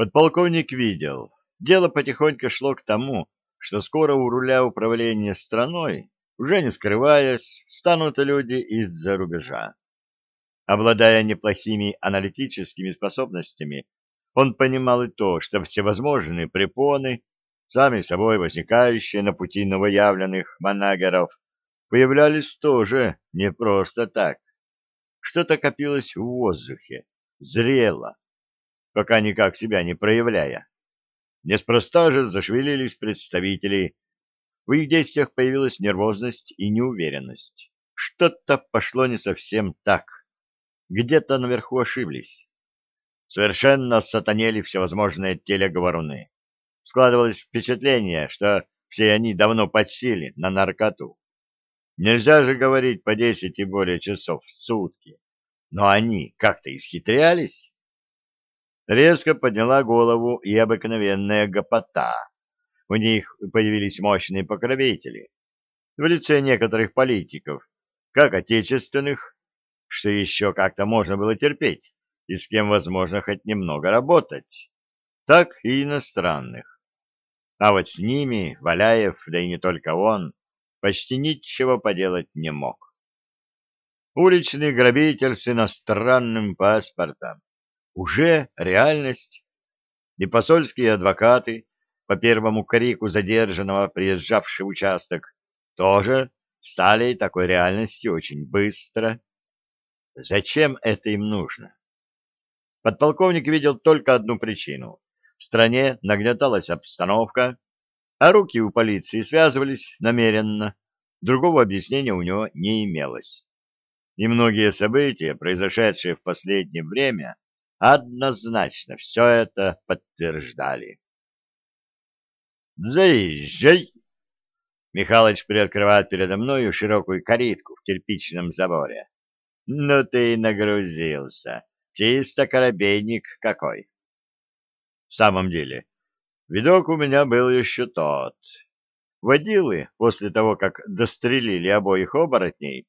Подполковник видел, дело потихоньку шло к тому, что скоро у руля управления страной, уже не скрываясь, станут люди из-за рубежа. Обладая неплохими аналитическими способностями, он понимал и то, что всевозможные препоны, сами собой возникающие на пути новоявленных манагеров, появлялись тоже не просто так. Что-то копилось в воздухе, зрело, пока никак себя не проявляя. Неспроста же зашевелились представители. В их действиях появилась нервозность и неуверенность. Что-то пошло не совсем так. Где-то наверху ошиблись. Совершенно сатанели всевозможные телеговоруны. Складывалось впечатление, что все они давно подсели на наркоту. Нельзя же говорить по десять и более часов в сутки. Но они как-то исхитрялись. Резко подняла голову и обыкновенная гопота. У них появились мощные покровители в лице некоторых политиков, как отечественных, что еще как-то можно было терпеть, и с кем возможно хоть немного работать, так и иностранных. А вот с ними Валяев, да и не только он, почти ничего поделать не мог. Уличный грабитель с иностранным паспортом уже реальность, и посольские адвокаты, по первому крику задержанного, приезжавший в участок, тоже стали такой реальностью очень быстро. Зачем это им нужно? Подполковник видел только одну причину. В стране нагнеталась обстановка, а руки у полиции связывались намеренно. Другого объяснения у него не имелось. И многие события, произошедшие в последнее время, однозначно все это подтверждали. «Заезжай!» Михалыч приоткрывает передо мною широкую калитку в кирпичном заборе. «Ну ты и нагрузился! Чисто коробейник какой!» В самом деле, видок у меня был еще тот. Водилы, после того, как дострелили обоих оборотней,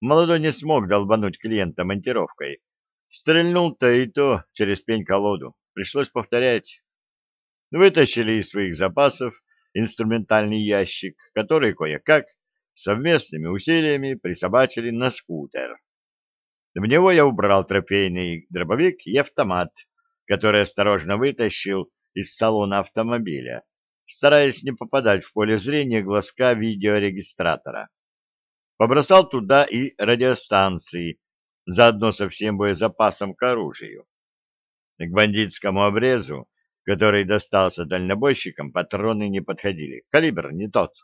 молодой не смог долбануть клиента монтировкой, Стрельнул-то и то через пень-колоду. Пришлось повторять. Вытащили из своих запасов инструментальный ящик, который кое-как совместными усилиями присобачили на скутер. В него я убрал трофейный дробовик и автомат, который осторожно вытащил из салона автомобиля, стараясь не попадать в поле зрения глазка видеорегистратора. Побросал туда и радиостанции, заодно со всем боезапасом к оружию. К бандитскому обрезу, который достался дальнобойщикам, патроны не подходили, калибр не тот.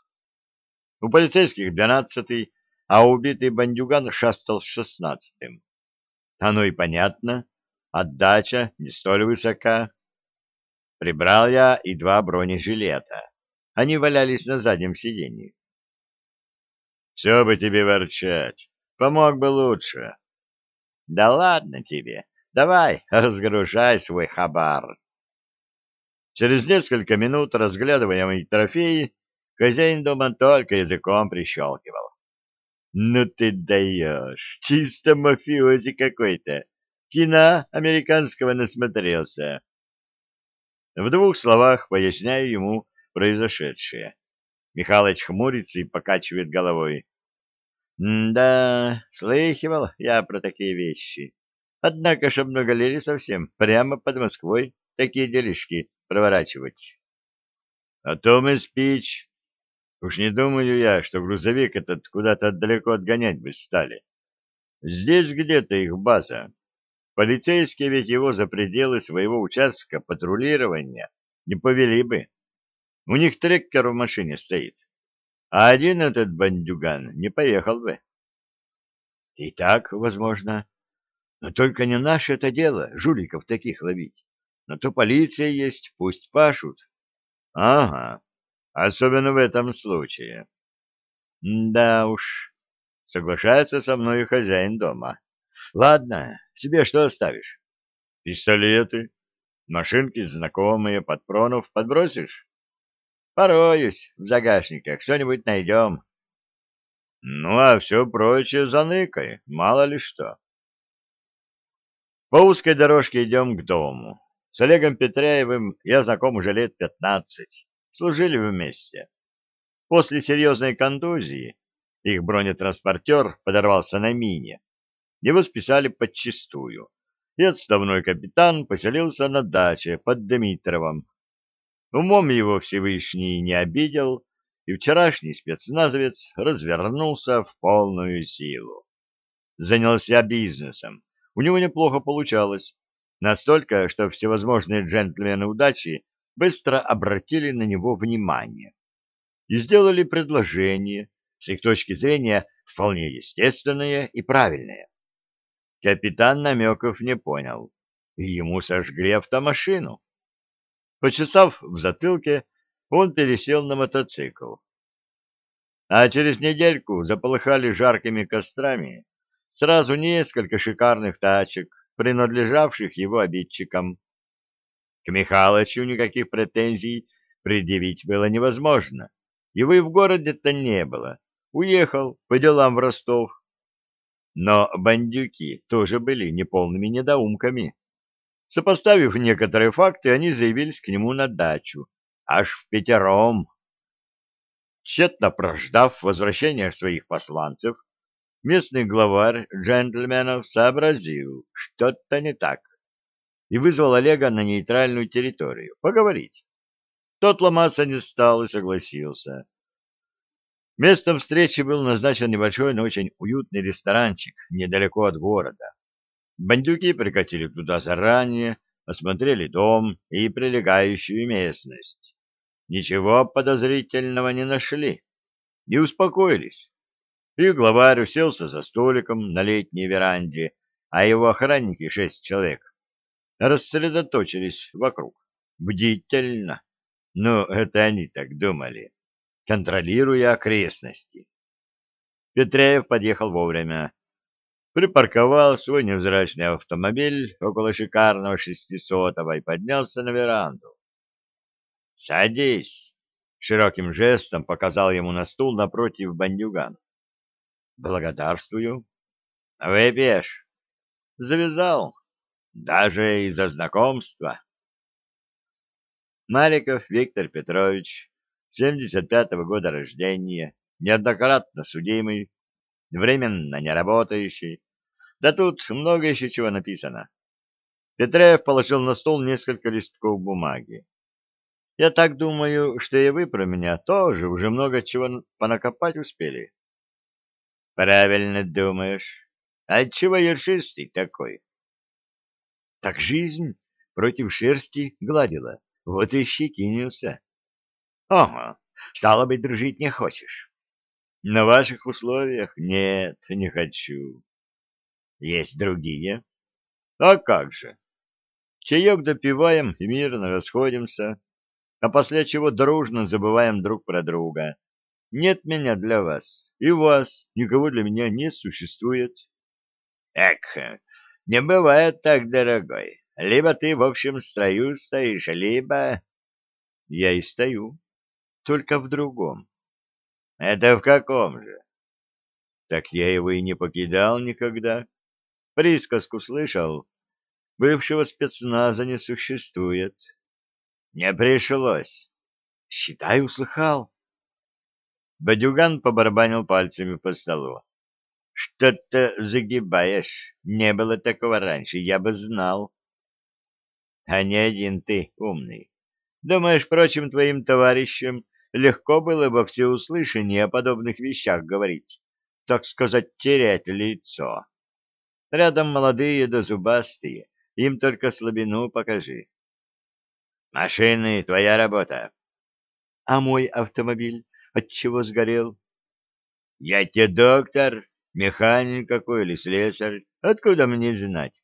У полицейских двенадцатый, а убитый бандюган шастал с шестнадцатым. Оно и понятно, отдача не столь высока. Прибрал я и два бронежилета. Они валялись на заднем сиденье. Все бы тебе ворчать, помог бы лучше. Да ладно тебе. Давай, разгружай свой хабар. Через несколько минут, разглядывая мои трофеи, хозяин дома только языком прищелкивал. Ну ты даешь, чисто мафиози какой-то. Кино американского насмотрелся. В двух словах поясняю ему произошедшее. Михалыч хмурится и покачивает головой. Да, слыхивал я про такие вещи. Однако ж обнаголели совсем, прямо под Москвой такие делишки проворачивать. А то мы спич. Уж не думаю я, что грузовик этот куда-то далеко отгонять бы стали. Здесь где-то их база. Полицейские ведь его за пределы своего участка патрулирования не повели бы. У них трекер в машине стоит а один этот бандюган не поехал бы. И так, возможно. Но только не наше это дело, жуликов таких ловить. Но то полиция есть, пусть пашут. Ага, особенно в этом случае. Да уж, соглашается со мной хозяин дома. Ладно, себе что оставишь? Пистолеты, машинки знакомые, патронов подбросишь? Пороюсь в загашниках, что-нибудь найдем. Ну, а все прочее заныкай, мало ли что. По узкой дорожке идем к дому. С Олегом Петряевым я знаком уже лет пятнадцать. Служили вместе. После серьезной контузии их бронетранспортер подорвался на мине. Его списали подчистую, и отставной капитан поселился на даче под Дмитровом. Умом его Всевышний не обидел, и вчерашний спецназовец развернулся в полную силу. Занялся бизнесом. У него неплохо получалось. Настолько, что всевозможные джентльмены удачи быстро обратили на него внимание и сделали предложение, с их точки зрения, вполне естественное и правильное. Капитан намеков не понял, и ему сожгли автомашину. Почесав в затылке, он пересел на мотоцикл. А через недельку заполыхали жаркими кострами сразу несколько шикарных тачек, принадлежавших его обидчикам. К Михалычу никаких претензий предъявить было невозможно. Его и в городе-то не было. Уехал по делам в Ростов. Но бандюки тоже были неполными недоумками. Сопоставив некоторые факты, они заявились к нему на дачу. Аж в пятером. Тщетно прождав возвращения своих посланцев, местный главарь джентльменов сообразил, что-то не так, и вызвал Олега на нейтральную территорию поговорить. Тот ломаться не стал и согласился. Местом встречи был назначен небольшой, но очень уютный ресторанчик недалеко от города. Бандюки прикатили туда заранее, осмотрели дом и прилегающую местность. Ничего подозрительного не нашли и успокоились. И главарь уселся за столиком на летней веранде, а его охранники, шесть человек, рассредоточились вокруг, бдительно. Ну, это они так думали, контролируя окрестности. Петряев подъехал вовремя. Припарковал свой невзрачный автомобиль около шикарного шестисотого и поднялся на веранду. «Садись!» — широким жестом показал ему на стул напротив бандюган. «Благодарствую. Выпьешь?» «Завязал. Даже из-за знакомства». Маликов Виктор Петрович, 75-го года рождения, неоднократно судимый, временно не работающий. Да тут много еще чего написано. Петреев положил на стол несколько листков бумаги. Я так думаю, что и вы про меня тоже уже много чего понакопать успели. Правильно думаешь. Отчего ершистый такой? Так жизнь против шерсти гладила, вот и щетинился. Ага, стало быть, дружить не хочешь. На ваших условиях нет, не хочу. Есть другие. А как же? Чаек допиваем и мирно расходимся а после чего дружно забываем друг про друга. Нет меня для вас, и вас никого для меня не существует. Эх, не бывает так, дорогой. Либо ты в общем строю стоишь, либо... Я и стою, только в другом. Это в каком же? Так я его и не покидал никогда. Присказку слышал. Бывшего спецназа не существует. Не пришлось. Считай, услыхал. Бадюган побарабанил пальцами по столу. Что-то загибаешь. Не было такого раньше, я бы знал. А не один ты умный. Думаешь, прочим твоим товарищам легко было бы всеуслышание о подобных вещах говорить, так сказать, терять лицо. Рядом молодые да зубастые, им только слабину покажи. Машины — твоя работа. А мой автомобиль от чего сгорел? Я тебе доктор, механик какой или слесарь. Откуда мне знать?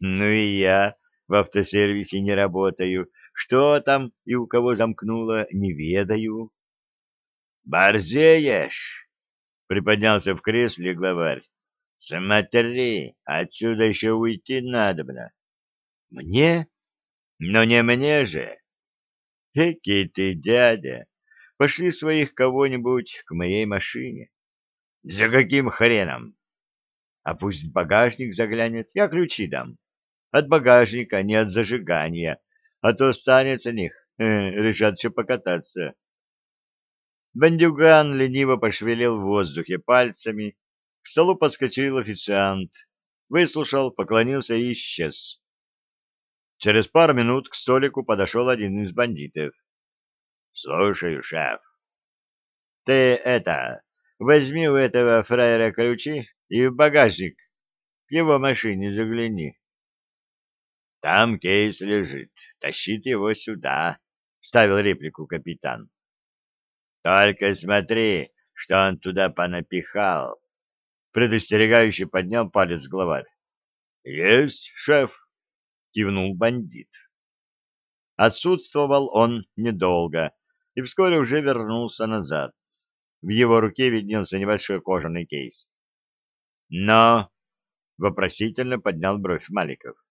Ну и я в автосервисе не работаю. Что там и у кого замкнуло, не ведаю. Борзеешь? Приподнялся в кресле главарь. Смотри, отсюда еще уйти надобно. Мне? Но не мне же. Экий ты, дядя, пошли своих кого-нибудь к моей машине. За каким хреном? А пусть багажник заглянет, я ключи дам. От багажника, не от зажигания, а то останется них, э, решат еще покататься. Бандюган лениво пошевелил в воздухе пальцами, к столу подскочил официант, выслушал, поклонился и исчез. Через пару минут к столику подошел один из бандитов. — Слушаю, шеф. — Ты это, возьми у этого фраера ключи и в багажник к его машине загляни. — Там кейс лежит, тащит его сюда, — ставил реплику капитан. — Только смотри, что он туда понапихал. Предостерегающе поднял палец главарь. — Есть, шеф кивнул бандит. Отсутствовал он недолго и вскоре уже вернулся назад. В его руке виднелся небольшой кожаный кейс. «Но...» — вопросительно поднял бровь Маликов.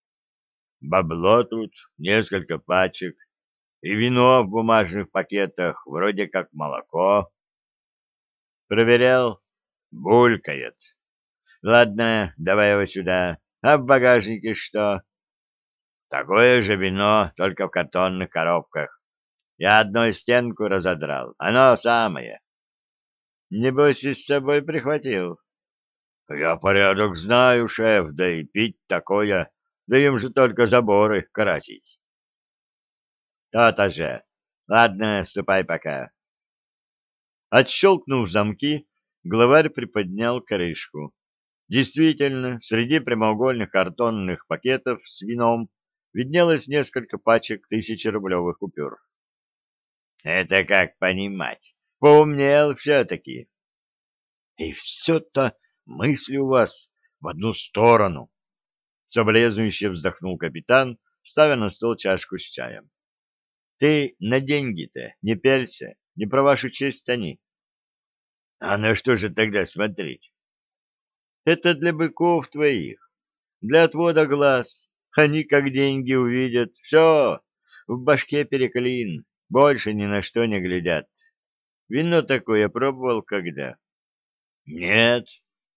«Бабло тут, несколько пачек, и вино в бумажных пакетах, вроде как молоко». «Проверял?» «Булькает. Ладно, давай его сюда. А в багажнике что?» Такое же вино, только в картонных коробках. Я одной стенку разодрал. Оно самое. Небось, и с собой прихватил. Я порядок знаю, шеф, да и пить такое. Да им же только заборы красить. То-то же. Ладно, ступай пока. Отщелкнув замки, главарь приподнял крышку. Действительно, среди прямоугольных картонных пакетов с вином виднелось несколько пачек тысячерублевых купюр. Это как понимать? Поумнел все-таки. И все-то мысли у вас в одну сторону. Соболезнующе вздохнул капитан, ставя на стол чашку с чаем. Ты на деньги-то не пелься, не про вашу честь они. А на что же тогда смотреть? Это для быков твоих, для отвода глаз, они как деньги увидят, все, в башке переклин, больше ни на что не глядят. Вино такое пробовал когда? Нет,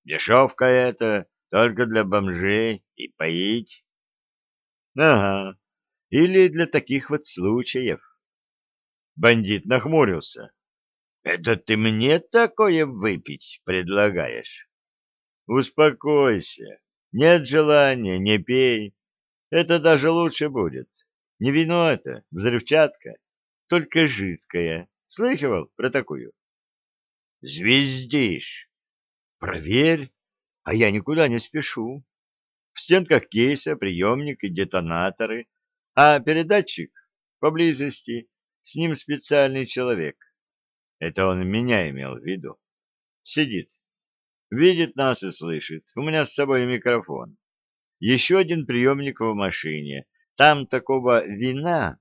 дешевка это, только для бомжей и поить. Ага, или для таких вот случаев. Бандит нахмурился. Это ты мне такое выпить предлагаешь? Успокойся. Нет желания, не пей. Это даже лучше будет. Не вино это, взрывчатка, только жидкая. Слыхивал про такую? Звездишь. Проверь, а я никуда не спешу. В стенках кейса приемник и детонаторы, а передатчик поблизости, с ним специальный человек. Это он меня имел в виду. Сидит, видит нас и слышит. У меня с собой микрофон еще один приемник в машине. Там такого вина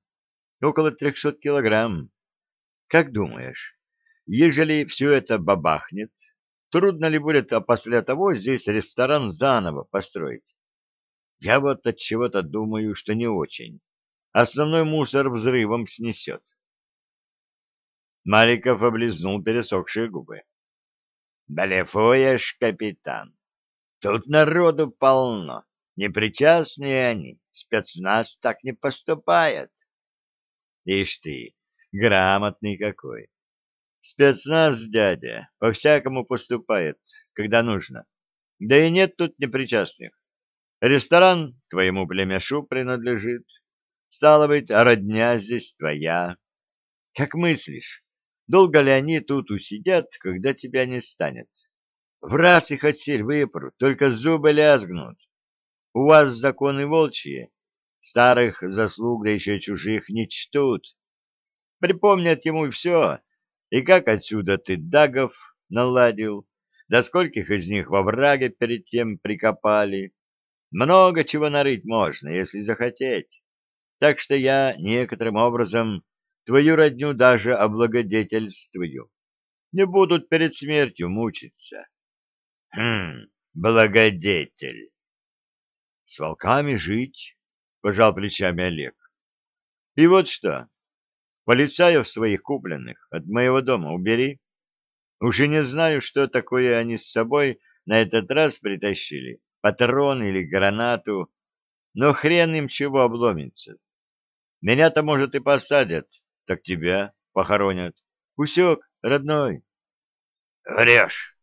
около трехсот килограмм. Как думаешь, ежели все это бабахнет, трудно ли будет после того здесь ресторан заново построить? Я вот от чего-то думаю, что не очень. Основной мусор взрывом снесет. Маликов облизнул пересохшие губы. — Блефуешь, капитан. Тут народу полно. Непричастные они, спецназ так не поступает. Ишь ты, грамотный какой. Спецназ, дядя, по-всякому поступает, когда нужно. Да и нет тут непричастных. Ресторан твоему племяшу принадлежит. Стало быть, родня здесь твоя. Как мыслишь, долго ли они тут усидят, когда тебя не станет? В раз их отсель выпрут, только зубы лязгнут. У вас законы волчьи, старых заслуг, да еще чужих, не чтут. Припомнят ему все, и как отсюда ты дагов наладил, да скольких из них во враге перед тем прикопали. Много чего нарыть можно, если захотеть. Так что я некоторым образом твою родню даже облагодетельствую. Не будут перед смертью мучиться. Хм, благодетель. С волками жить, пожал плечами Олег. И вот что, полицаев своих купленных от моего дома убери. Уже не знаю, что такое они с собой на этот раз притащили, патрон или гранату. но хрен им чего обломится. Меня-то, может, и посадят, так тебя похоронят. Усек, родной. Врешь.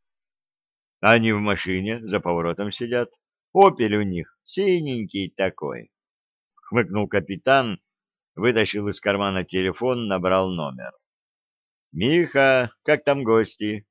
Они в машине за поворотом сидят. Опель у них синенький такой. Хмыкнул капитан, вытащил из кармана телефон, набрал номер. «Миха, как там гости?»